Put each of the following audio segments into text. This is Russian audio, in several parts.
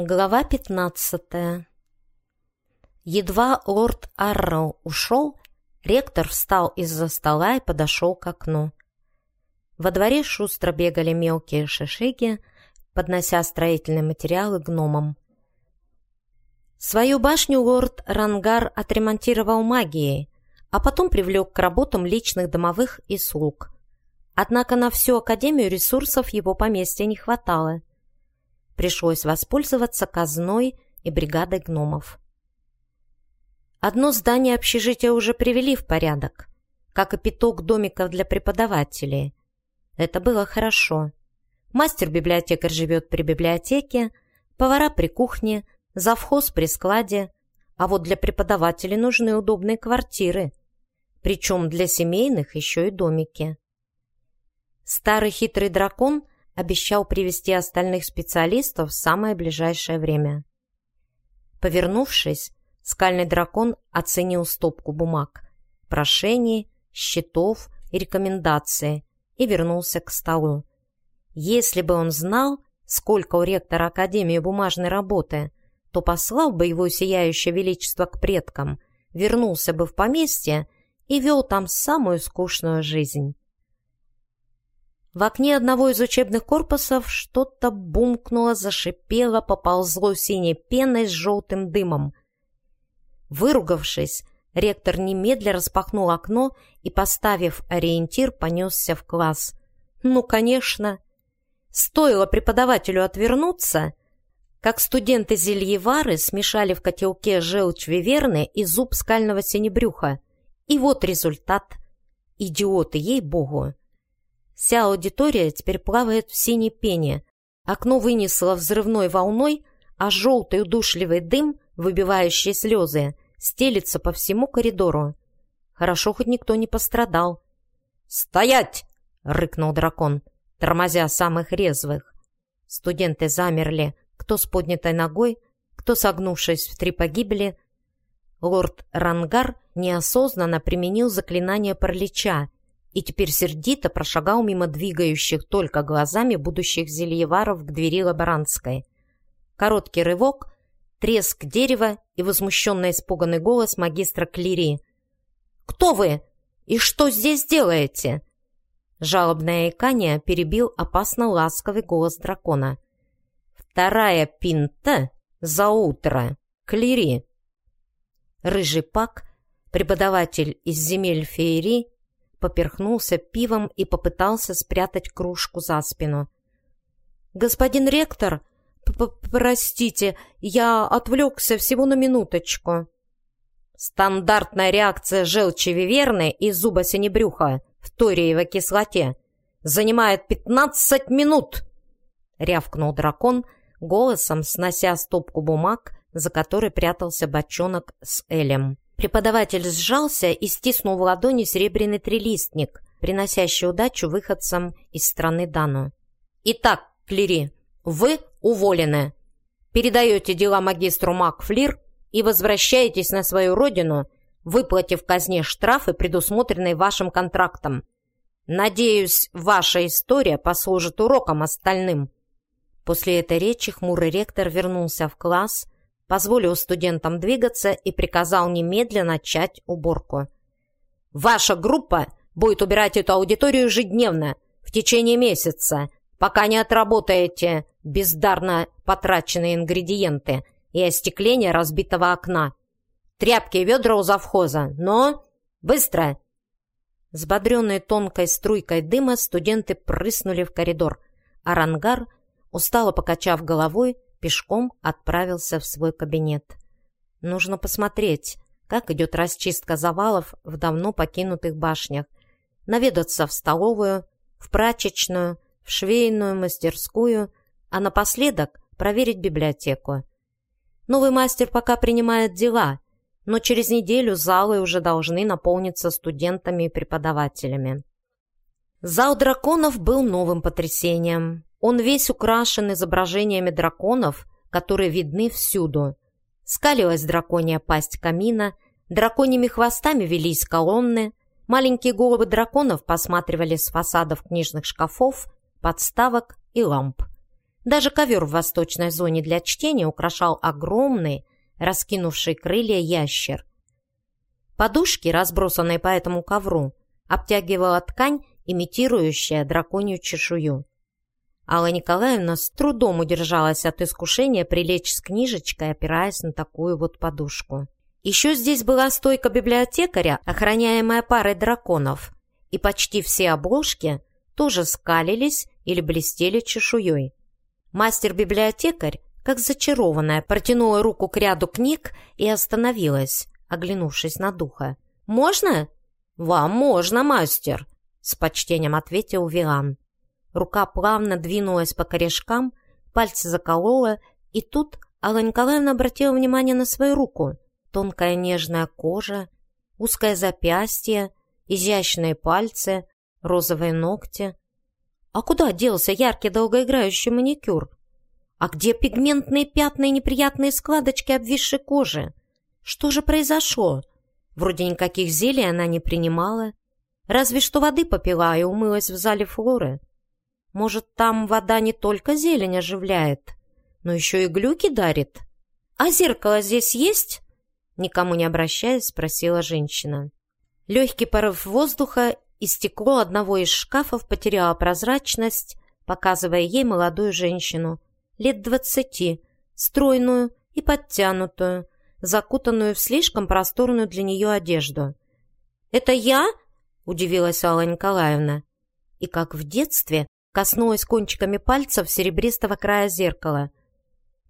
Глава пятнадцатая Едва лорд Арроу ушел, ректор встал из-за стола и подошел к окну. Во дворе шустро бегали мелкие шишиги, поднося строительные материалы гномам. Свою башню лорд Рангар отремонтировал магией, а потом привлек к работам личных домовых и слуг. Однако на всю Академию ресурсов его поместья не хватало. Пришлось воспользоваться казной и бригадой гномов. Одно здание общежития уже привели в порядок, как и пяток домиков для преподавателей. Это было хорошо. Мастер-библиотекарь живет при библиотеке, повара при кухне, завхоз при складе, а вот для преподавателей нужны удобные квартиры, причем для семейных еще и домики. Старый хитрый дракон – обещал привести остальных специалистов в самое ближайшее время. Повернувшись, скальный дракон оценил стопку бумаг, прошений, счетов и рекомендаций и вернулся к столу. Если бы он знал, сколько у ректора Академии бумажной работы, то послал бы его сияющее величество к предкам, вернулся бы в поместье и вел там самую скучную жизнь. В окне одного из учебных корпусов что-то бумкнуло, зашипело, поползло синей пеной с желтым дымом. Выругавшись, ректор немедля распахнул окно и, поставив ориентир, понесся в класс. Ну, конечно. Стоило преподавателю отвернуться, как студенты-зельевары смешали в котелке желчь виверны и зуб скального синебрюха. И вот результат. Идиоты, ей-богу. Вся аудитория теперь плавает в синей пене. Окно вынесло взрывной волной, а желтый удушливый дым, выбивающий слезы, стелится по всему коридору. Хорошо, хоть никто не пострадал. «Стоять!» — рыкнул дракон, тормозя самых резвых. Студенты замерли, кто с поднятой ногой, кто согнувшись в три погибели. Лорд Рангар неосознанно применил заклинание паралича, и теперь сердито прошагал мимо двигающих только глазами будущих зельеваров к двери лаборантской. Короткий рывок, треск дерева и возмущенно испуганный голос магистра Клири. «Кто вы? И что здесь делаете?» Жалобное икание перебил опасно ласковый голос дракона. «Вторая пинта за утро. Клири!» Рыжий пак, преподаватель из земель феерии, поперхнулся пивом и попытался спрятать кружку за спину. «Господин ректор, простите, я отвлекся всего на минуточку». «Стандартная реакция желчи виверны и зуба синебрюха в ториевой кислоте занимает пятнадцать минут!» — рявкнул дракон, голосом снося стопку бумаг, за которой прятался бочонок с Элем. Преподаватель сжался и стиснул в ладони серебряный трилистник, приносящий удачу выходцам из страны Дану. «Итак, Клири, вы уволены. Передаете дела магистру Макфлир и возвращаетесь на свою родину, выплатив казне штрафы, предусмотренные вашим контрактом. Надеюсь, ваша история послужит уроком остальным». После этой речи хмурый ректор вернулся в класс – позволил студентам двигаться и приказал немедленно начать уборку. «Ваша группа будет убирать эту аудиторию ежедневно, в течение месяца, пока не отработаете бездарно потраченные ингредиенты и остекление разбитого окна. Тряпки и ведра у завхоза, но... Быстро!» Сбодренные тонкой струйкой дыма студенты прыснули в коридор, а Рангар, устало покачав головой, пешком отправился в свой кабинет. Нужно посмотреть, как идет расчистка завалов в давно покинутых башнях, наведаться в столовую, в прачечную, в швейную мастерскую, а напоследок проверить библиотеку. Новый мастер пока принимает дела, но через неделю залы уже должны наполниться студентами и преподавателями. Зал драконов был новым потрясением. Он весь украшен изображениями драконов, которые видны всюду. Скалилась драконья пасть камина, драконьими хвостами велись колонны, маленькие головы драконов посматривали с фасадов книжных шкафов, подставок и ламп. Даже ковер в восточной зоне для чтения украшал огромный, раскинувший крылья ящер. Подушки, разбросанные по этому ковру, обтягивала ткань, имитирующая драконью чешую. Алла Николаевна с трудом удержалась от искушения прилечь с книжечкой, опираясь на такую вот подушку. Еще здесь была стойка библиотекаря, охраняемая парой драконов, и почти все обложки тоже скалились или блестели чешуей. Мастер-библиотекарь, как зачарованная, протянула руку к ряду книг и остановилась, оглянувшись на духа. «Можно?» «Вам можно, мастер!» — с почтением ответил Вилан. Рука плавно двинулась по корешкам, пальцы заколола, и тут Алла Николаевна обратила внимание на свою руку. Тонкая нежная кожа, узкое запястье, изящные пальцы, розовые ногти. А куда делся яркий долгоиграющий маникюр? А где пигментные пятна и неприятные складочки обвисшей кожи? Что же произошло? Вроде никаких зелий она не принимала. Разве что воды попила и умылась в зале флоры. Может, там вода не только зелень оживляет, но еще и глюки дарит? А зеркало здесь есть? Никому не обращаясь, спросила женщина. Легкий порыв воздуха и стекло одного из шкафов потеряло прозрачность, показывая ей молодую женщину, лет двадцати, стройную и подтянутую, закутанную в слишком просторную для нее одежду. «Это я?» – удивилась Алла Николаевна. И как в детстве коснулась кончиками пальцев серебристого края зеркала.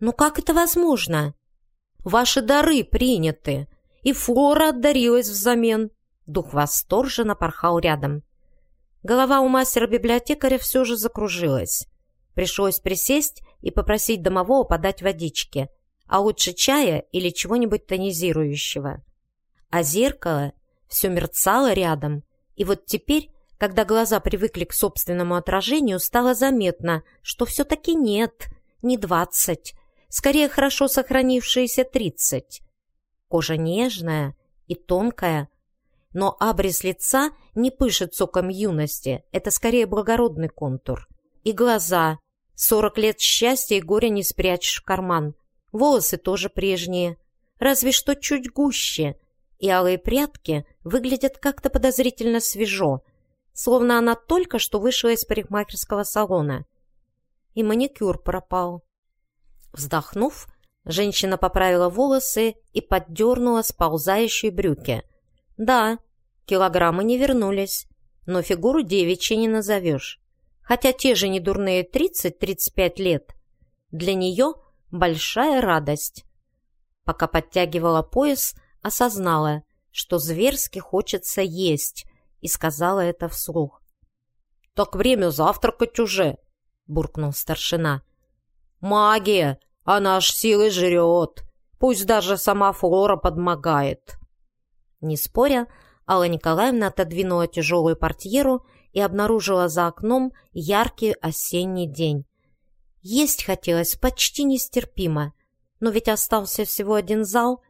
«Ну как это возможно?» «Ваши дары приняты, и Флора отдарилась взамен». Дух восторженно порхал рядом. Голова у мастера-библиотекаря все же закружилась. Пришлось присесть и попросить домового подать водички, а лучше чая или чего-нибудь тонизирующего. А зеркало все мерцало рядом, и вот теперь когда глаза привыкли к собственному отражению, стало заметно, что все-таки нет, не двадцать, скорее хорошо сохранившиеся тридцать. Кожа нежная и тонкая, но абрис лица не пышет соком юности, это скорее благородный контур. И глаза. Сорок лет счастья и горя не спрячешь в карман. Волосы тоже прежние, разве что чуть гуще, и алые прядки выглядят как-то подозрительно свежо, словно она только что вышла из парикмахерского салона. И маникюр пропал. Вздохнув, женщина поправила волосы и поддернула сползающие брюки. Да, килограммы не вернулись, но фигуру девичьей не назовешь. Хотя те же недурные 30-35 лет. Для нее большая радость. Пока подтягивала пояс, осознала, что зверски хочется есть, и сказала это вслух. «Так время завтракать уже!» — буркнул старшина. «Магия! Она аж силы жрет! Пусть даже сама Флора подмогает!» Не споря, Алла Николаевна отодвинула тяжелую портьеру и обнаружила за окном яркий осенний день. Есть хотелось почти нестерпимо, но ведь остался всего один зал,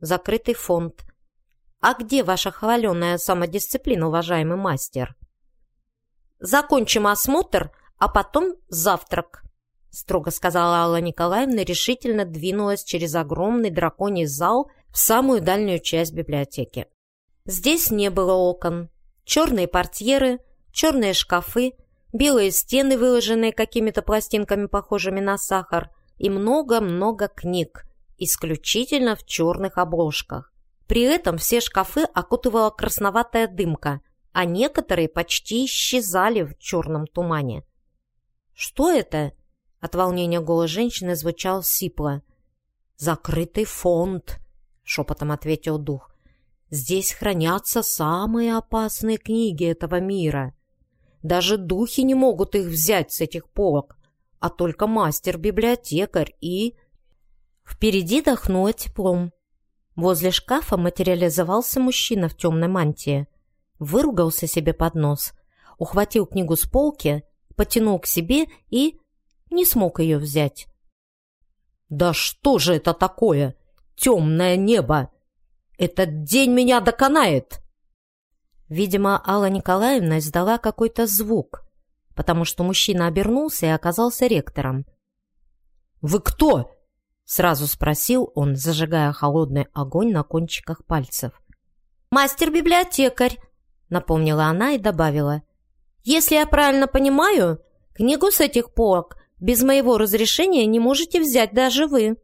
закрытый фонд, «А где ваша хваленая самодисциплина, уважаемый мастер?» «Закончим осмотр, а потом завтрак», — строго сказала Алла Николаевна решительно двинулась через огромный драконий зал в самую дальнюю часть библиотеки. Здесь не было окон. Черные портьеры, черные шкафы, белые стены, выложенные какими-то пластинками, похожими на сахар, и много-много книг, исключительно в черных обложках. При этом все шкафы окутывала красноватая дымка, а некоторые почти исчезали в черном тумане. «Что это?» — от волнения голос женщины звучал сипло. «Закрытый фонд», — шепотом ответил дух. «Здесь хранятся самые опасные книги этого мира. Даже духи не могут их взять с этих полок, а только мастер-библиотекарь и...» Впереди дохнуло теплом. Возле шкафа материализовался мужчина в темной мантии. Выругался себе под нос, ухватил книгу с полки, потянул к себе и не смог ее взять. «Да что же это такое? Темное небо! Этот день меня доконает!» Видимо, Алла Николаевна издала какой-то звук, потому что мужчина обернулся и оказался ректором. «Вы кто?» — сразу спросил он, зажигая холодный огонь на кончиках пальцев. «Мастер-библиотекарь», — напомнила она и добавила. «Если я правильно понимаю, книгу с этих полок без моего разрешения не можете взять даже вы».